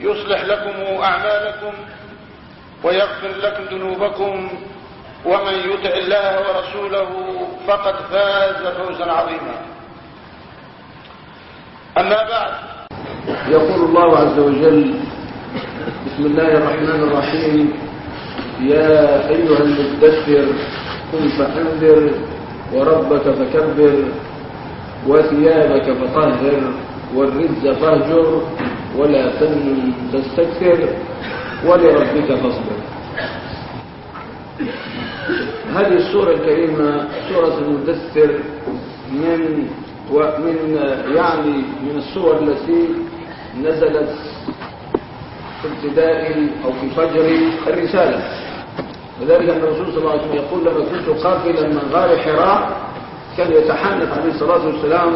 يصلح لكم أعمالكم ويغفر لكم ذنوبكم ومن يطع الله ورسوله فقد فاز فوزا عظيما. أما بعد. يقول الله عز وجل بسم الله الرحمن الرحيم يا أيها المدثر قم فأنذر وربك فكبر وثيابك فطهر والرز فاهجر ولا تمن تستكثر ولربك فاصبر. هذه السورة الكريمة سورة المدثر من ومن يعني من السور التي نزلت في ابتداء أو في فجر الرسالة. وذلك أن الرسول صلى الله عليه وسلم يقول لما كنت قافلا من غار حراء كان يتحنث عليه الصلاة والسلام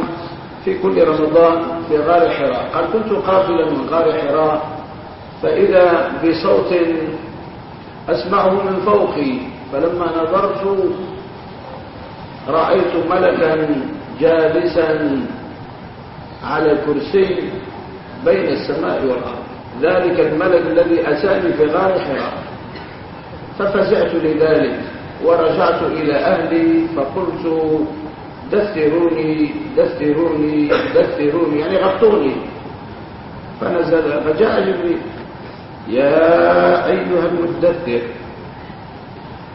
في كل رمضان في غار حراء. قال كنت قافلا من غار حراء فإذا بصوت أسمعه من فوقي فلما نظرت رأيت ملكا جالسا على كرسي بين السماء والأرض. ذلك الملك الذي أتاني في غار حراء. ففزعت لذلك ورجعت إلى أهلي فقلت دثروني دثروني دثروني يعني غطوني. فنزل فجاء جبريل. يا أيها المدثر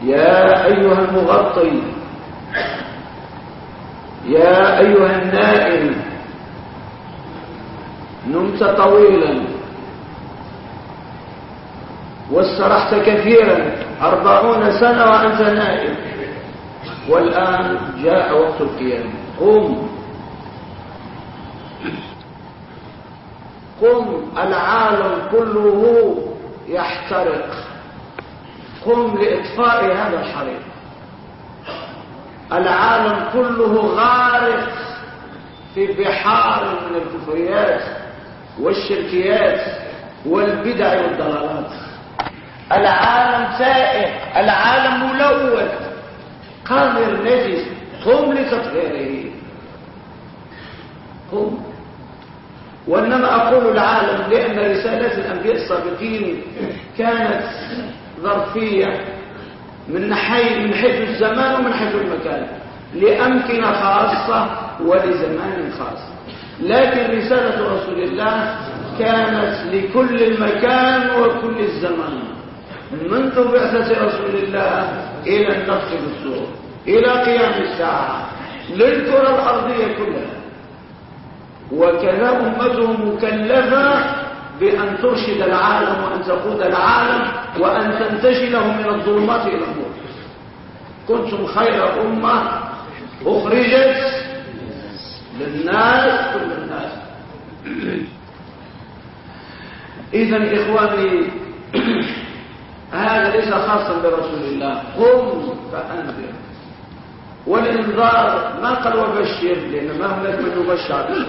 يا أيها المغطي يا أيها النائم نمت طويلا. واسترحت كثيرا. أربعون سنة وأنت نائم. والآن جاء وقت القيام. قم. قم. العالم كله يحترق. قم لإطفاء هذا الحريق. العالم كله غارق في بحار من الكفريات والشركيات والبدع والضلالات. العالم سائح العالم ملوث قذر نجس قم لتطهيره قم وإنما أقول العالم لأن رسالات الأنبياء السابقين كانت ظرفية من حيث من حيث الزمان ومن حيث المكان لأمكنة خاصة ولزمان خاص. لكن رسالة رسول الله كانت لكل المكان وكل الزمان. منذ بعثة رسول الله إلى النفخ بالصور إلى قيام الساعة. للكرة الأرضية كلها. وكذا أمته مكلفة بأن ترشد العالم وأن تقود العالم وأن تنتشله من الظلمات إلى النور. كنتم خير أمة أخرجت للناس كل الناس. إذا إخواني هذا ليس خاصا برسول الله. قم فأنذر. والإنذار ما قال وبشر لأن ما هناك من يبشر.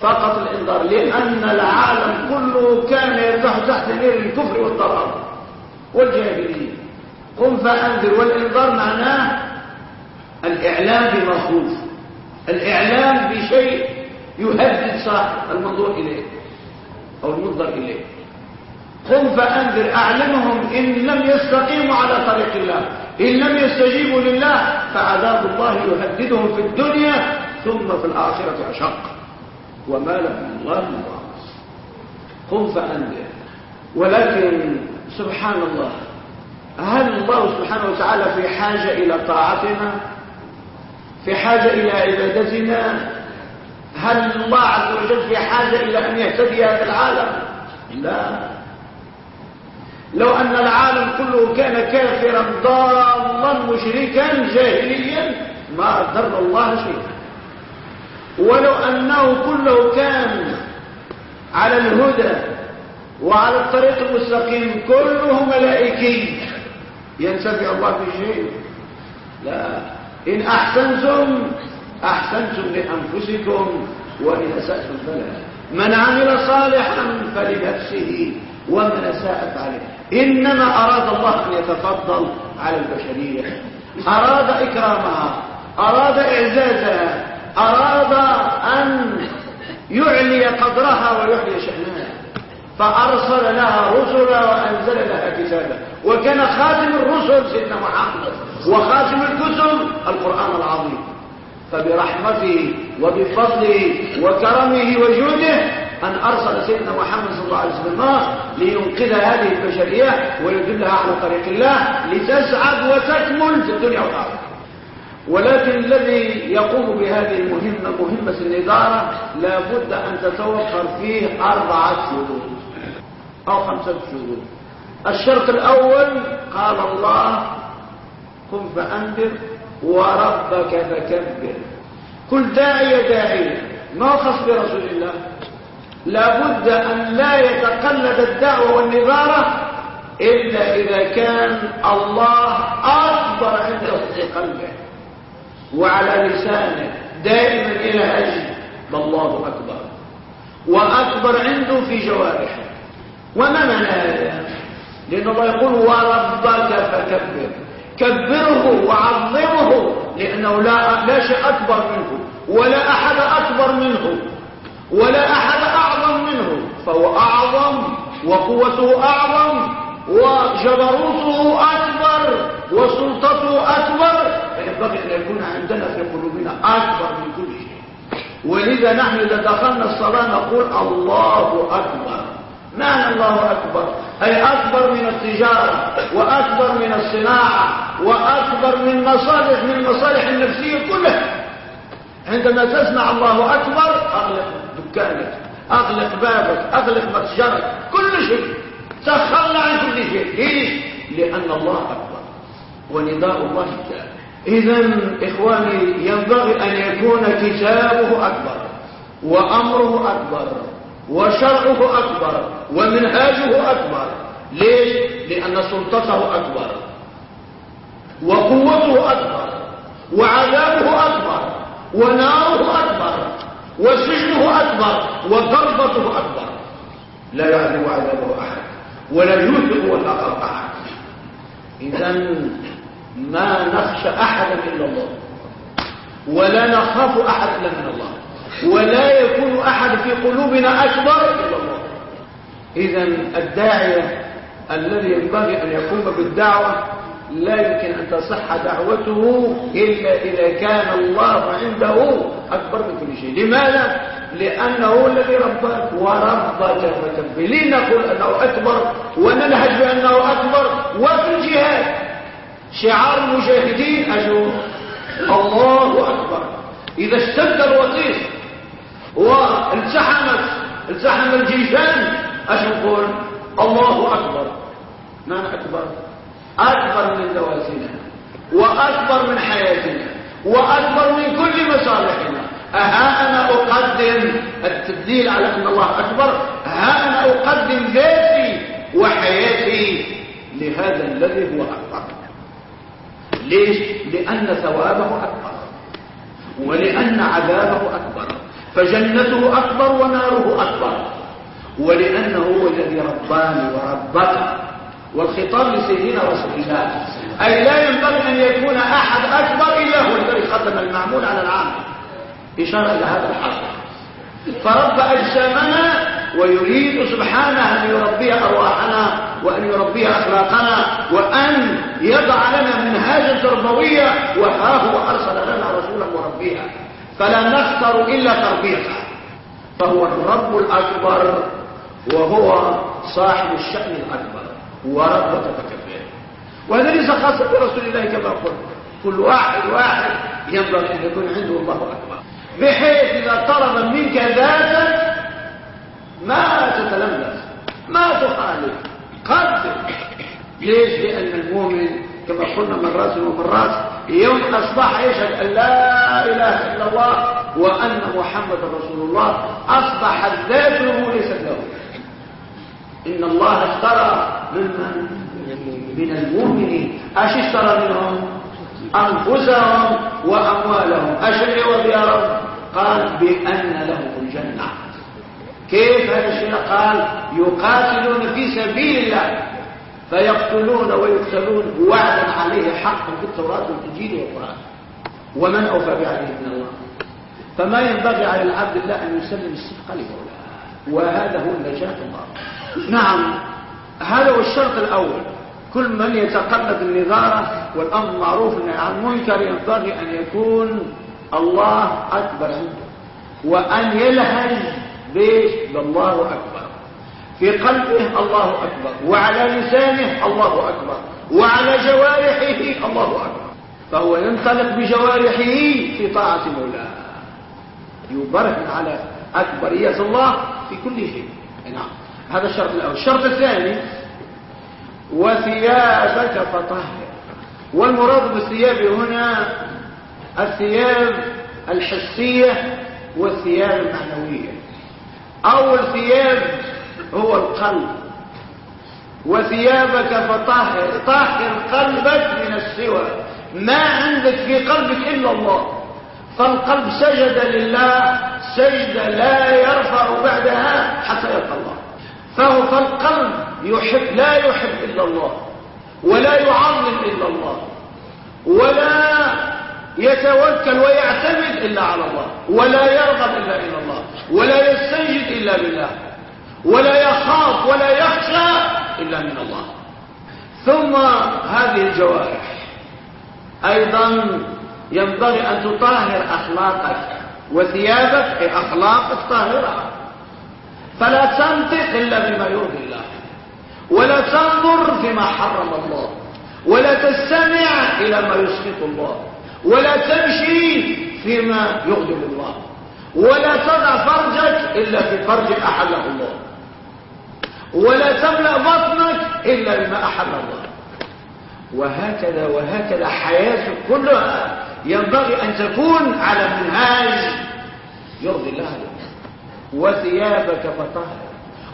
فقط الإنذار لأن العالم كله كان يرتاح تحت نير الكفر والضلال والجاهلية. قم فأنذر. والإنذار معناه الإعلام بمخوف الإعلام بشيء يهدد صاحب المنظور إليه أو المنظر إليه. قم فأنذر أعلمهم إن لم يستقيموا على طريق الله إن لم يستجيبوا لله فعذاب الله يهددهم في الدنيا ثم في الآخرة أشق. وما لهم الله من قم فأنذر. ولكن سبحان الله هل الله سبحانه وتعالى في حاجة إلى طاعتنا؟ في حاجة إلى عبادتنا؟ هل الله عز وجل في حاجة إلى أن يهتدي هذا العالم؟ لا. لو أن العالم كله كان كافرا ضالا مشركا جاهليا ما ضر الله شيئا. ولو أنه كله كان على الهدى وعلى الطريق المستقيم كله ملائكي. ينتفع الله في شيء؟ لا. إن أحسنتم أحسنتم لأنفسكم وإن أسأتم فلا من عمل صالحا فلنفسه. ومن أساء فعليه إنما أراد الله أن يتفضل على البشرية. أراد إكرامها. أراد إعزازها. أراد أن يعلي قدرها ويعلي شأنها. فأرسل لها رسلا وأنزل لها كتابا. وكان خاتم الرسل سيدنا محمد. وخاتم الكتب القرآن العظيم. فبرحمته وبفضله وكرمه وجوده أن أرسل سيدنا محمد صلى الله عليه وسلم لينقذ هذه البشرية ويدلها على طريق الله لتسعد وتكمل في الدنيا والآخرة. ولكن الذي يقوم بهذه المهمة مهمة الإدارة لابد أن تتوفر فيه أربعة شروط أو خمسة شروط الشرط الأول قال الله قم فأنذر وربك فكبر. كل داعية داعية ما خص برسول الله. لابد أن لا يتقلد الدعوة والنظارة إلا إذا كان الله أكبر عنده في قلبه وعلى لسانه دائما إلى أجل الله أكبر. وأكبر عنده في جوارحه. وما معنى هذا؟ لأن الله يقول وربك فكبر كبره وعظمه لأنه لا, لا شيء أكبر منه ولا أحد أكبر منه. ولا أحد أعظم منه فهو أعظم وقوته أعظم وجبروته أكبر وسلطته أكبر. فينبغي أن يكون عندنا في قلوبنا أكبر من كل شيء. ولذا نحن إذا دخلنا الصلاة نقول الله أكبر. معنى الله أكبر؟ أي أكبر من التجارة وأكبر من الصناعة وأكبر من مصالح من المصالح النفسية كلها. عندما تسمع الله أكبر أغلق دكانك أغلق بابك أغلق متجرك كل شيء تخلى عن كل شيء ليش؟ لأن الله أكبر ونداء الله كتاب إذا إخواني ينبغي أن يكون كتابه أكبر وأمره أكبر وشرعه أكبر ومنهاجه أكبر ليش؟ لأن سلطته أكبر وقوته أكبر وعذابه أكبر وناره أكبر وسجنه أكبر وضربته أكبر. لا يعذب عذابه أحد ولا يوثق ولا أحد. إذا ما نخشى أحدا إلا الله ولا نخاف أحد إلا من الله ولا يكون أحد في قلوبنا أكبر إلا الله. إذا الداعية الذي ينبغي أن يقوم بالدعوة لا يمكن أن تصح دعوته إلا إذا كان الله عنده أكبر من كل شيء. لماذا؟ لأنه الذي ربك وربك فتبه نقول أنه أكبر وننهج بأنه أكبر. وفي الجهاد شعار المجاهدين أجو الله أكبر. إذا اشتد الوطيس والتحمت التحم الجيشان إيش نقول الله أكبر. معنى أكبر؟ أكبر من دواسنا وأكبر من حياتنا وأكبر من كل مصالحنا. ها أنا أقدم التبديل على أن الله أكبر؟ ها أنا أقدم ذاتي وحياتي لهذا الذي هو أكبر. ليش؟ لأن ثوابه أكبر ولأن عذابه أكبر فجنته أكبر وناره أكبر ولأنه هو الذي رباني وربك. والخطاب لسيدنا رسول الله. أي لا ينبغي أن يكون أحد أكبر إلا هو الذي ختم المعمول على العام. إشارة إلى هذا الحصر فرب أجسامنا ويريد سبحانه أن يربي أرواحنا وأن يربي أخلاقنا وأن يضع لنا منهاجا تربوية وها هو أرسل لنا رسولا مربيها فلا نختر إلا تربيته. فهو الرب الأكبر وهو صاحب الشأن الأكبر. ورغبة تكبيره وهذا ليس خاصا برسول الله كما قلت. كل واحد واحد ينبغي أن يكون عنده الله أكبر. بحيث إذا طلب منك ذاتا ما تتلمس ما تخالف. قدر. ليش؟ لأن المؤمن كما قلنا مرات ومرات يوم أصبح يشهد أن لا إله إلا الله وأن محمد رسول الله أصبحت ذاته ليست له. إن الله اشترى من من المؤمنين. أش اشترى منهم؟ أنفسهم وأموالهم. أشري وديارهم قال بأن لهم الجنة. كيف الشيء؟ قال يقاتلون في سبيل الله فيقتلون ويقتلون. وعدا عليه حقا في التوراة والإنجيل والقرآن. ومن أوفى بعهده من الله؟ فما ينبغي على العبد الله أن يسلم الصدق لمولاه. وهذا هو النجاة الله. نعم. هذا هو الشرط الأول. كل من يتقلد النظارة والأمر معروف عن المنكر ينبغي أن يكون الله أكبر عنده وأن يلهج بيش بالله أكبر. في قلبه الله أكبر. وعلى لسانه الله أكبر. وعلى جوارحه الله أكبر. فهو ينطلق بجوارحه في طاعة مولاه يبرهن على أكبرية الله في كل شيء. نعم. هذا الشرط الأول. الشرط الثاني وثيابك فطهر. والمراد بالثياب هنا الثياب الحسية والثياب المعنوية. أول ثياب هو القلب. وثيابك فطهر. طهر قلبك من السوى. ما عندك في قلبك إلا الله. فالقلب سجد لله سجد لا يرفع بعدها حتى يلقى الله. فهو فالقلب يحب لا يحب إلا الله ولا يعظم إلا الله ولا يتوكل ويعتمد إلا على الله ولا يرغب إلا إلى الله ولا يستنجد إلا بالله ولا يخاف ولا يخشى إلا من الله. ثم هذه الجوارح. أيضا ينبغي أن تطهر أخلاقك وثيابك أي أخلاقك طاهرة فلا تنطق إلا بما يرضي الله ولا تنظر فيما حرم الله ولا تستمع إلى ما يسخط الله ولا تمشي فيما يغضب الله ولا تضع فرجك إلا في فرج أحله الله ولا تملأ بطنك إلا بما أحل الله. وهكذا وهكذا حياتك كلها ينبغي أن تكون على منهاج. يرضي الله وثيابك فطهر.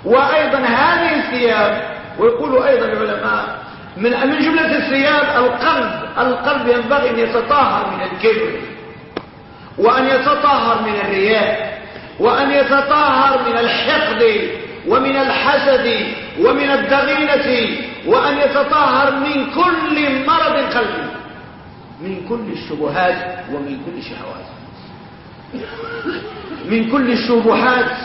وأيضا هذه الثياب ويقول أيضا العلماء من من جملة الثياب القلب. القلب ينبغي أن يتطهر من الكبر وأن يتطهر من الرياء وأن يتطهر من الحقد ومن الحسد ومن الدغينة وأن يتطهر من كل مرض قلبي. من كل الشبهات ومن كل الشهوات. من كل الشبهات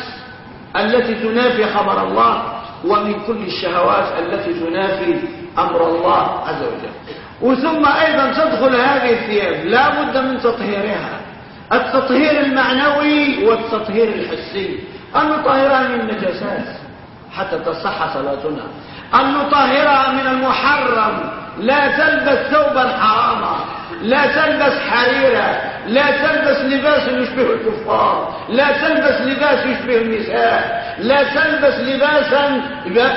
التي تنافي خبر الله ومن كل الشهوات التي تنافي أمر الله عز وجل. وثم أيضا تدخل هذه الثياب. لا بد من تطهيرها. التطهير المعنوي والتطهير الحسي. أن نطهرها من النجاسات حتى تصح صلاتنا. أن نطهرها من المحرم. لا تلبس ثوبا حراما لا تلبس حريرا لا تلبس لباس يشبه الكفار لا تلبس لباس يشبه النساء لا تلبس لباسا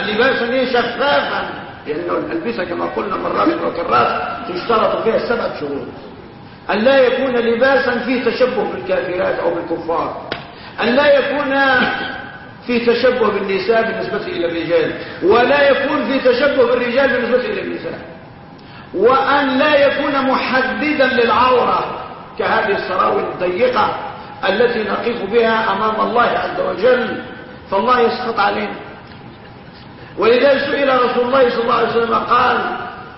لباسا شفافا. لأنه الألبسة كما قلنا مرات وكرات تشترط فيها سبعة شروط. أن لا يكون لباسا فيه تشبه بالكافرات أو بالكفار. أن لا يكون في تشبه بالنساء بالنسبة إلى الرجال. ولا يكون في تشبه بالرجال بالنسبة إلى النساء. وأن لا يكون محددا للعورة كهذه السراوي الضيقة التي نقف بها أمام الله عز وجل فالله يسخط علينا. ولذلك سئل رسول الله صلى الله عليه وسلم قال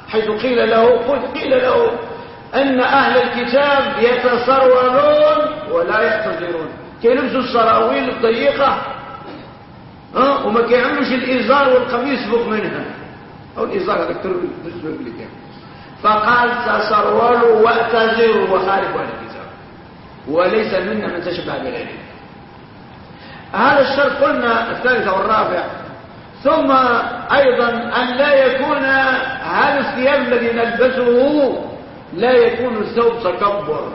حيث قيل له قلت قيل له أن أهل الكتاب يتسرولون ولا يعتذرون كيلبسوا السراويل الضيقة وما كيعملوش الإزار والقميص فوق منها. أو الإزار هذا كتر فقال تسرولوا واعتذروا. وخالفوا الكتاب. وليس منا من تشبه بغيره. هذا الشرط قلنا الثالث والرابع. ثم أيضا أن لا يكون هذا الثياب الذي نلبسه لا يكون الثوب تكبر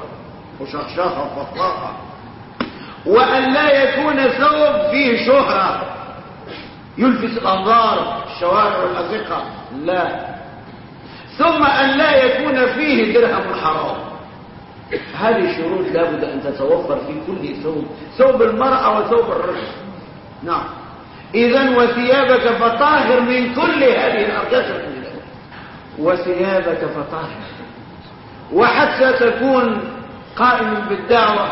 وشخشخة وفخاخة وأن لا يكون ثوب فيه شهرة. يلفت الأنظار الشوارع والأزقة. لا. ثم أن لا يكون فيه درهم حرام. هذه شروط لابد أن تتوفر في كل ثوب ثوب المرأة وثوب الرجل. نعم. إذا وثيابك فطاهر من كل هذه الأرجاس وثيابك فطاهر. وحتى تكون قائما بالدعوة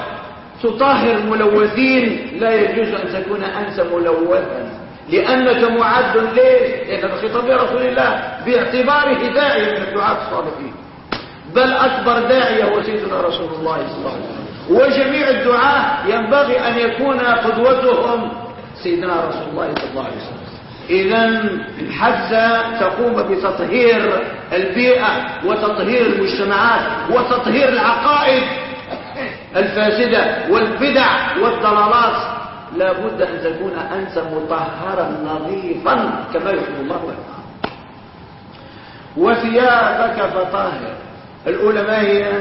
تطهر ملوثين لا يجوز أن تكون أنت ملوثا. لأنك معد ليه؟ لأن خطاب رسول الله باعتباره داعية من الدعاة الصالحين. بل أكبر داعية هو سيدنا رسول الله صلى الله عليه وسلم. وجميع الدعاة ينبغي أن يكون قدوتهم سيدنا رسول الله صلى الله عليه وسلم. إذا حتى تقوم بتطهير البيئة وتطهير المجتمعات وتطهير العقائد الفاسدة والبدع والضلالات. لا بد أن تكون أنت مطهرا نظيفا كما يحب الله ويرضى. وثيابك فطهر. الأولى ما هي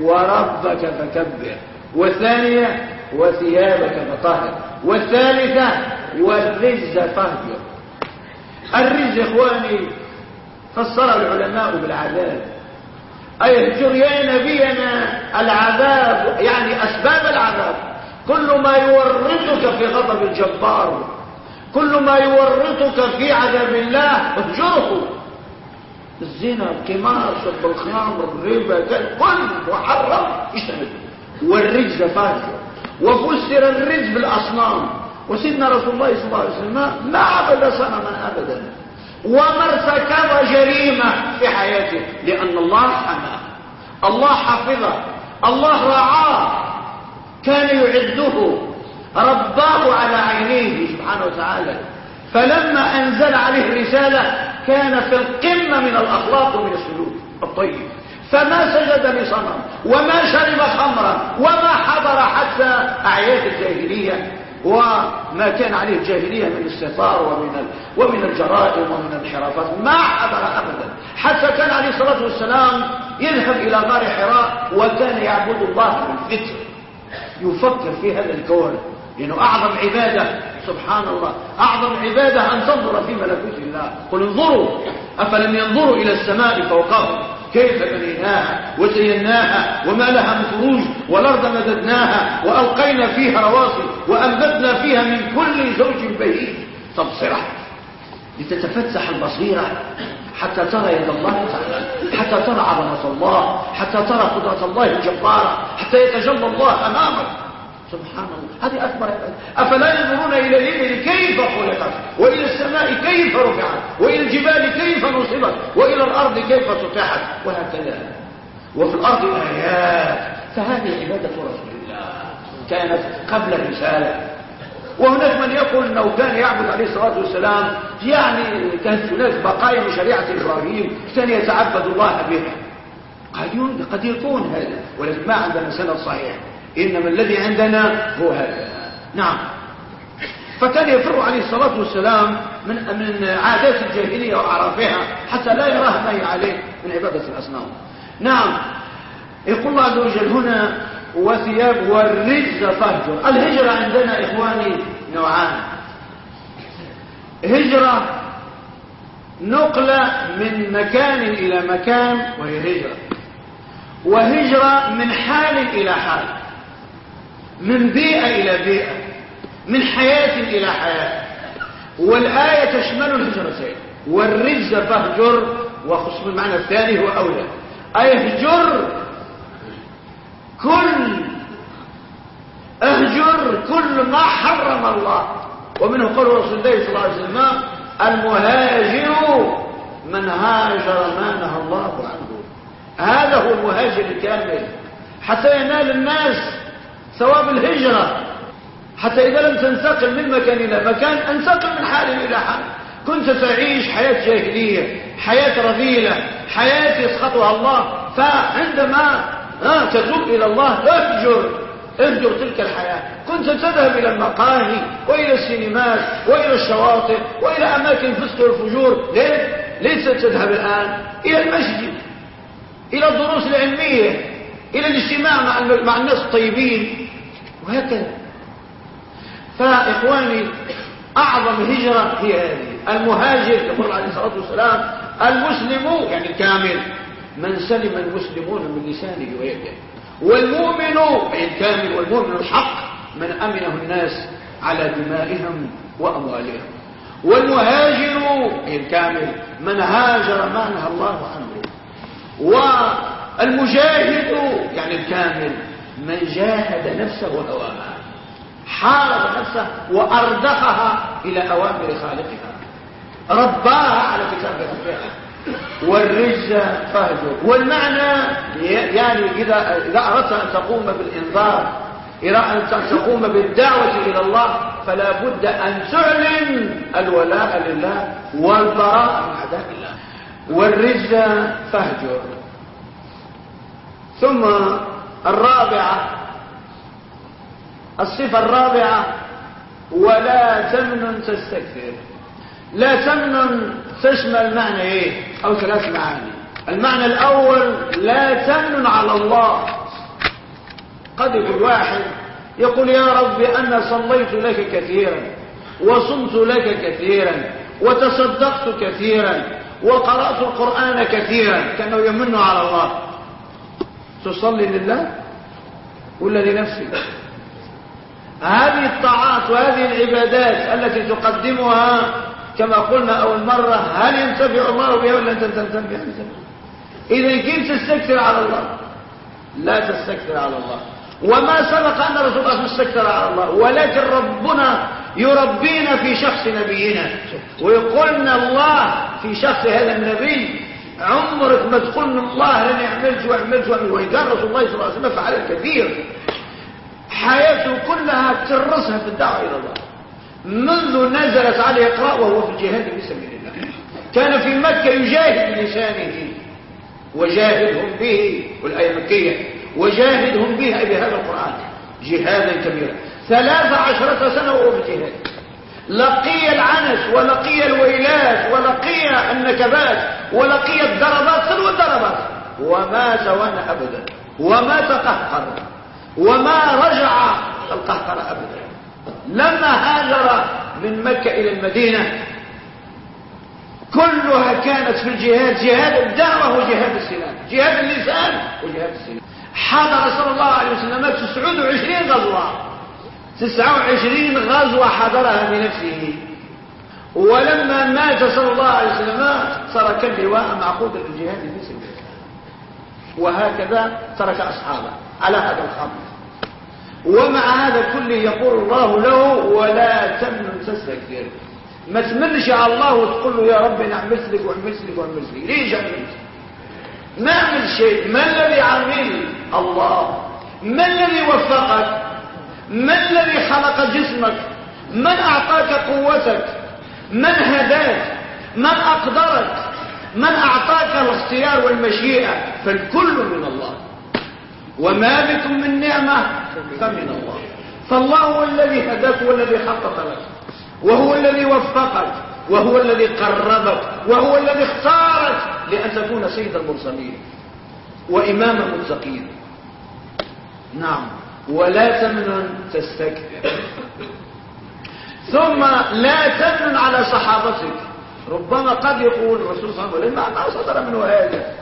وربك فكبر. والثانية وثيابك فطهر. والثالثة والرز فهجر الرز إخواني فسر العلماء بالعذاب. أي اهجر يا نبينا العذاب يعني أسباب العذاب. كل ما يورطك في غضب الجبار كل ما يورطك في عذاب الله اهجره. الزنا القمار شرب الخمر الربا كل محرم اجتنب والرجز فاجر وفسر الرجز بالأصنام. وسيدنا رسول الله صلى الله عليه وسلم ما عبد صنما ابدا وما ارتكب جريمة في حياته. لأن الله حماه الله حفظه. الله رعاه. كان يعده رباه على عينيه سبحانه وتعالى. فلما أنزل عليه الرسالة كان في القمة من الأخلاق ومن السلوك الطيب. فما سجد لصنم وما شرب خمرا وما حضر حتى أعياد الجاهلية وما كان عليه الجاهلية من الستار ومن ومن الجرائم ومن الانحرافات ما حضر أبدا. حتى كان عليه الصلاة والسلام يذهب إلى غار حراء وكان يعبد الله بالفكر يفكر في هذا الكون لأنه أعظم عبادة سبحان الله أعظم عبادة أن تنظر في ملكوت الله. قل انظروا أفلم ينظروا إلى السماء فوقهم؟ كيف بنيناها؟ وزيناها؟ وما لها من فروج؟ والأرض مددناها؟ وألقينا فيها رواسي؟ وأنبتنا فيها من كل زوج بهيج؟ تبصرة لتتفتح البصيرة حتى ترى يد الله حتى ترى عظمة الله حتى ترى قدرة الله الجبارة حتى يتجلى الله أمامك. سبحان الله. هذه أكبر أفلا ينظرون إلى الإبل كيف خلقت؟ وإلى السماء كيف رفعت؟ وإلى الجبال كيف نصبت؟ وإلى الأرض كيف سطحت وهكذا. وفي الأرض آيات. فهذه عبادة رسول الله. كانت قبل الرسالة. وهناك من يقول أنه كان يعبد عليه الصلاة والسلام يعني كانت هناك بقايا من شريعة إبراهيم كان يتعبد الله بها. قد يكون هذا ولكن ما عندنا سند صحيح. إنما الذي عندنا هو هذا. نعم. فكان يفر عليه الصلاة والسلام من من عادات الجاهلية وأعرافها حتى لا يراها ما هي عليه من عبادة الأصنام. نعم. يقول الله عز وجل هنا وثياب والرجز فهجر الهجرة عندنا إخواني نوعان. هجرة نقلة من مكان إلى مكان وهي هجرة. وهجرة من حال إلى حال. من بيئة إلى بيئة. من حياة إلى حياة. والآية تشمل الهجرتين. والرجز فاهجر وخصوص المعنى الثاني هو أولى. أي اهجر كل اهجر كل ما حرم الله. ومنه قول رسول الله صلى الله عليه وسلم المهاجر من هاجر ما نهى الله عنه. هذا هو المهاجر الكامل. حتى ينال الناس ثواب الهجرة. حتى إذا لم تنتقل من مكان إلى مكان انتقل من حال إلى حال. كنت تعيش حياة جاهلية حياة رذيلة حياة يسخطها الله. فعندما تتوب إلى الله تهجر اهجر تلك الحياة. كنت تذهب إلى المقاهي وإلى السينمات وإلى الشواطئ وإلى أماكن الفسق والفجور. ليه؟ ليس تذهب الآن إلى المسجد إلى الدروس العلمية إلى الاجتماع مع مع الناس الطيبين. وهكذا. فإخواني أعظم هجرة هي هذه. المهاجر يقول عليه الصلاة والسلام المسلم يعني كامل من سلم المسلمون من لسانه ويده والمؤمن أي الكامل والمؤمن الحق من أمنه الناس على دمائهم وأموالهم. والمهاجر أي الكامل من هاجر ما نهى الله عنه. والمجاهد يعني الكامل من جاهد نفسه وهواها حارب نفسه وأردخها إلى أوامر خالقها. رباها على كتاب ربها. والرجز فهجر والمعنى يعني إذا, إذا أردت أن تقوم بالإنذار إذا أردت أن تقوم بالدعوة إلى الله فلا بد أن تعلن الولاء لله والبراء من أعداء الله. والرجز فهجر ثم الرابعة الصفة الرابعة ولا تمنن تستكثر. لا تمنن تشمل معنى إيه؟ أو ثلاث معاني. المعنى الأول لا تمنن على الله. قد يقول واحد يقول يا رب أنا صليت لك كثيرا وصمت لك كثيرا وتصدقت كثيرا وقرأت القرآن كثيرا كأنه يمن على الله. تصلي لله ولا لنفسك؟ هذه الطاعات وهذه العبادات التي تقدمها كما قلنا أول مرة هل ينتفع الله بها ولا أنت تنتفع؟ إذا كنت تستكثر على الله؟ لا تستكثر على الله. وما سبق أن رسول الله استكثر على الله. ولكن ربنا يربينا في شخص نبينا. ويقولنا الله في شخص هذا النبي عمرك ما تقول الله لن عملت وعملت وعملت وإن كان رسول الله صلى الله عليه وسلم فعل الكثير. حياته كلها ترسها في الدعوة إلى الله. منذ نزلت عليه اقرأ وهو في الجهاد في سبيل الله. كان في مكة يجاهد بلسانه وجاهدهم به والآية مكية وجاهدهم به بهذا القرآن جهادا كبيرا. ثلاث عشرة سنة وهو في الجهاد. لقي العنس ولقي الويلات ولقي النكبات ولقي الضربات تلو الضربات. وما توانى أبدا. وما تقهر وما رجع القهقر أبدا. لما هاجر من مكة إلى المدينة كلها كانت في الجهاد جهاد الدعوة وجهاد السلام جهاد اللسان وجهاد السلام حضر صلى الله عليه وسلم 29 غزوة. 29 غزوة حضرها بنفسه. ولما مات صلى الله عليه وسلم ترك اللواء معقودا في سبيل وهكذا ترك أصحابه على هذا الخط. ومع هذا كله يقول الله له ولا تمنن تستكثر ما تمنش على الله وتقول له يا رب أنا عملت لك وعملت لك وعملت لك ليش عملت ما عمل شيء. ما الذي عمل؟ الله. ما الذي وفقك؟ ما الذي خلق جسمك؟ من أعطاك قوتك؟ من هداك؟ من أقدرك؟ من أعطاك الاختيار والمشيئة؟ فالكل من الله. وما بكم من نعمة فمن الله. فالله هو الذي هداك والذي خطط لك وهو الذي وفقك وهو الذي قربك وهو الذي اختارك لأن تكون سيد المرسلين وإمام المتقين. نعم. ولا تمنن تستكبر. ثم لا تمنن على صحابتك. ربما قد يقول الرسول صلى الله عليه وسلم ما صدر منه هذا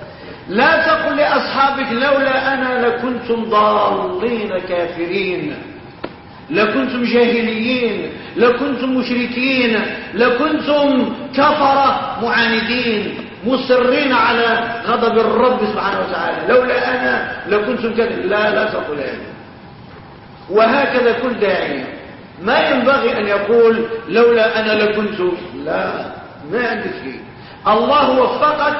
لا تقل لأصحابك لولا أنا لكنتم ضالين كافرين لكنتم جاهليين لكنتم مشركين لكنتم كفرة معاندين مصرين على غضب الرب سبحانه وتعالى. لولا أنا لكنتم كذا لا لا تقل هذا. وهكذا كل داعية ما ينبغي أن يقول لولا أنا لكنت لا ما عندك شيء. الله وفقك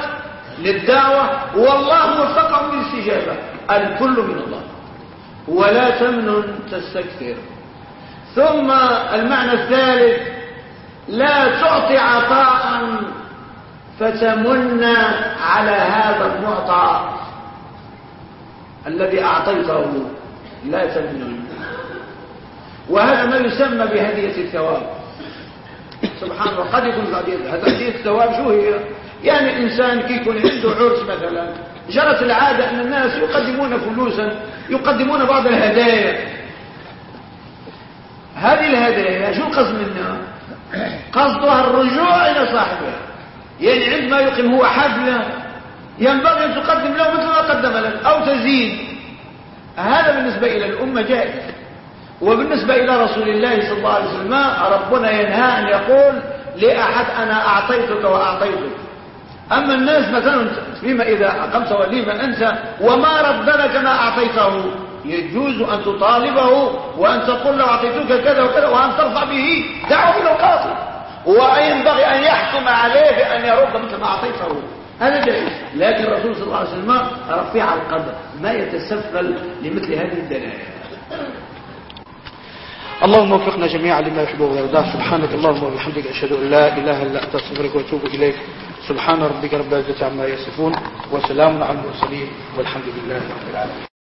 للدعوة والله وفقهم للاستجابة. الكل من الله. ولا تمنن تستكثر. ثم المعنى الثالث لا تعطي عطاء فتمن على هذا المعطى الذي أعطيته. لا تمنن وهذا ما يسمى بهدية الثواب. سبحان الله قد يكون هدية الثواب شو هي؟ يعني إنسان كي يكون عنده عرس مثلا جرت العادة أن الناس يقدمون فلوسا يقدمون بعض الهدايا. هذه الهدايا شو القصد منها؟ قصدها الرجوع إلى صاحبها. يعني عندما يقيم هو حفلة ينبغي أن تقدم له مثل ما قدم لك أو تزيد. هذا بالنسبة إلى الأمة جائز وبالنسبة إلى رسول الله صلى الله عليه وسلم ربنا ينهى أن يقول لأحد أنا أعطيتك وأعطيتك. أما الناس مثلا فيما إذا أقمت وليما أنت وما رد لك ما أعطيته. يجوز أن تطالبه وأن تقول له أعطيتك كذا وكذا وأن ترفع به دعوة إلى القاضي. وينبغي أن يحكم عليه بأن يرد مثل ما أعطيته. هذا جائز. لكن الرسول صلى الله عليه وسلم رفيع القدر. ما يتسفل لمثل هذه الدلائل. اللهم وفقنا جميعا لما يحب ويرضاه سبحانك اللهم وبحمدك أشهد أن لا إله إلا أنت أستغفرك وأتوب إليك. سبحان ربك رب العزة عما يصفون وسلام على المرسلين والحمد لله رب العالمين.